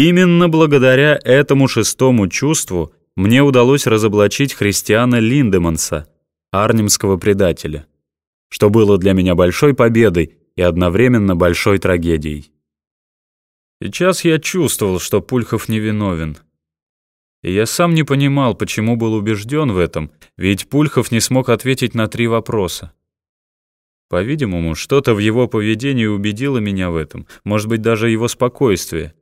Именно благодаря этому шестому чувству мне удалось разоблачить христиана Линдеманса, арнемского предателя, что было для меня большой победой и одновременно большой трагедией. Сейчас я чувствовал, что Пульхов невиновен. И я сам не понимал, почему был убежден в этом, ведь Пульхов не смог ответить на три вопроса. По-видимому, что-то в его поведении убедило меня в этом, может быть, даже его спокойствие.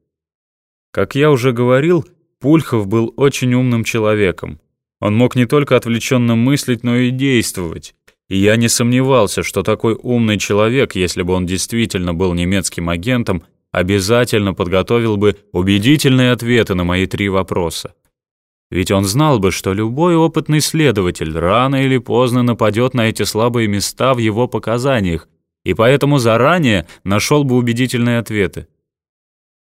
Как я уже говорил, Пульхов был очень умным человеком. Он мог не только отвлеченно мыслить, но и действовать. И я не сомневался, что такой умный человек, если бы он действительно был немецким агентом, обязательно подготовил бы убедительные ответы на мои три вопроса. Ведь он знал бы, что любой опытный следователь рано или поздно нападет на эти слабые места в его показаниях, и поэтому заранее нашел бы убедительные ответы.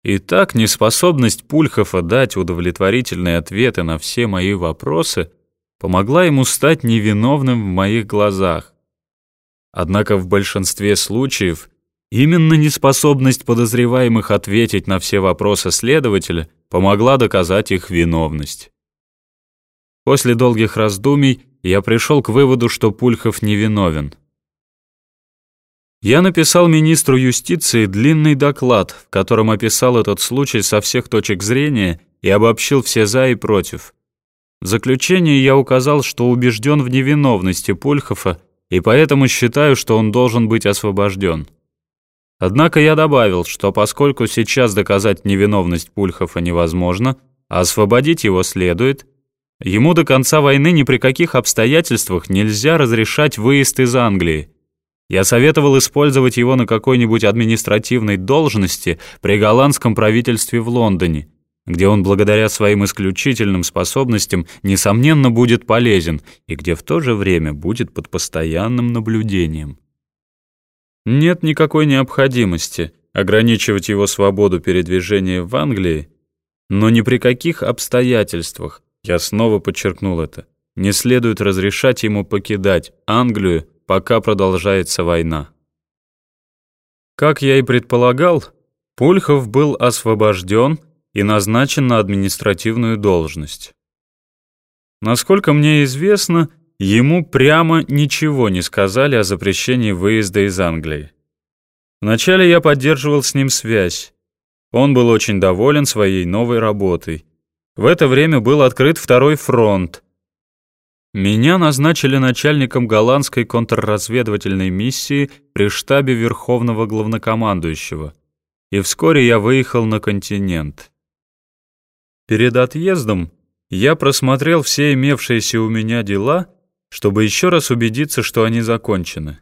Итак, неспособность Пульхова дать удовлетворительные ответы на все мои вопросы помогла ему стать невиновным в моих глазах. Однако в большинстве случаев именно неспособность подозреваемых ответить на все вопросы следователя помогла доказать их виновность. После долгих раздумий я пришел к выводу, что Пульхов невиновен. Я написал министру юстиции длинный доклад, в котором описал этот случай со всех точек зрения и обобщил все «за» и «против». В заключение я указал, что убежден в невиновности Пульхова и поэтому считаю, что он должен быть освобожден. Однако я добавил, что поскольку сейчас доказать невиновность Пульхова невозможно, а освободить его следует, ему до конца войны ни при каких обстоятельствах нельзя разрешать выезд из Англии, я советовал использовать его на какой-нибудь административной должности при голландском правительстве в Лондоне, где он благодаря своим исключительным способностям несомненно будет полезен и где в то же время будет под постоянным наблюдением. Нет никакой необходимости ограничивать его свободу передвижения в Англии, но ни при каких обстоятельствах, я снова подчеркнул это, не следует разрешать ему покидать Англию пока продолжается война. Как я и предполагал, Пульхов был освобожден и назначен на административную должность. Насколько мне известно, ему прямо ничего не сказали о запрещении выезда из Англии. Вначале я поддерживал с ним связь. Он был очень доволен своей новой работой. В это время был открыт второй фронт, меня назначили начальником голландской контрразведывательной миссии при штабе Верховного Главнокомандующего, и вскоре я выехал на континент. Перед отъездом я просмотрел все имевшиеся у меня дела, чтобы еще раз убедиться, что они закончены.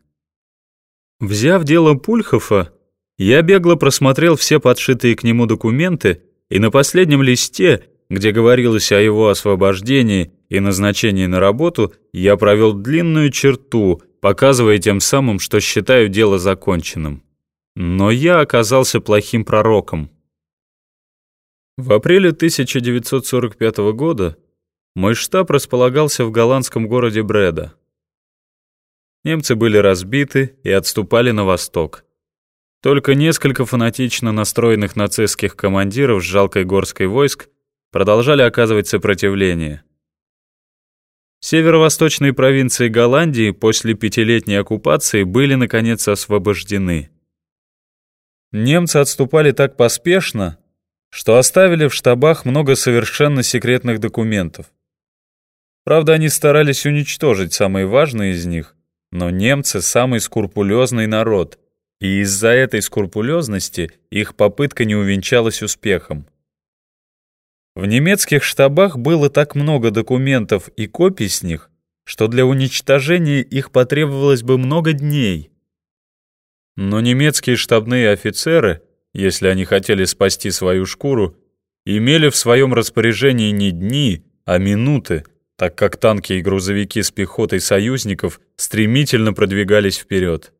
Взяв дело Пульхофа, я бегло просмотрел все подшитые к нему документы, и на последнем листе, где говорилось о его освобождении и назначении на работу, я провел длинную черту, показывая тем самым, что считаю дело законченным. Но я оказался плохим пророком. В апреле 1945 года мой штаб располагался в голландском городе Бреда. Немцы были разбиты и отступали на восток. Только несколько фанатично настроенных нацистских командиров с жалкой горской войск продолжали оказывать сопротивление. Северо-восточные провинции Голландии после пятилетней оккупации были, наконец, освобождены. Немцы отступали так поспешно, что оставили в штабах много совершенно секретных документов. Правда, они старались уничтожить самые важные из них, но немцы — самый скрупулезный народ, и из-за этой скрупулезности их попытка не увенчалась успехом. В немецких штабах было так много документов и копий с них, что для уничтожения их потребовалось бы много дней. Но немецкие штабные офицеры, если они хотели спасти свою шкуру, имели в своем распоряжении не дни, а минуты, так как танки и грузовики с пехотой союзников стремительно продвигались вперед.